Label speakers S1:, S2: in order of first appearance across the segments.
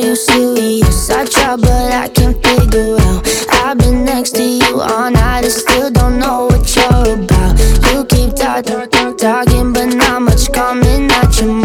S1: you serious? I try, but I can't figure out. I've been next to you all night and still don't know what you're about. You keep talking, talking, but not much coming out your mouth.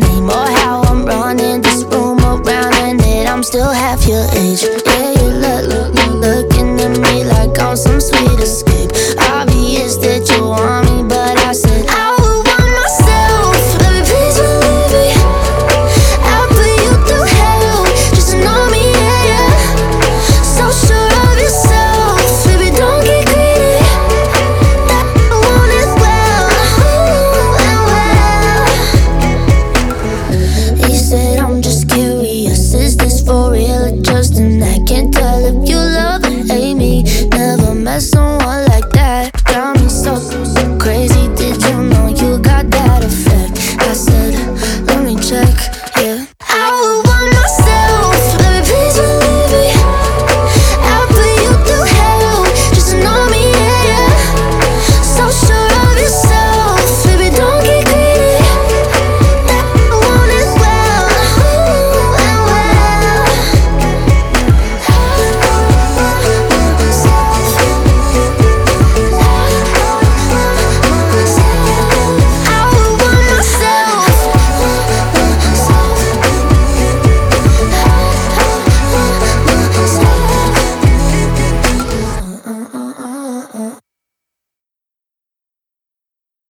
S1: name or how I'm running this room around and it I'm still half your age. Yeah, you look, look, look, look in at me like I'm some sweetest. I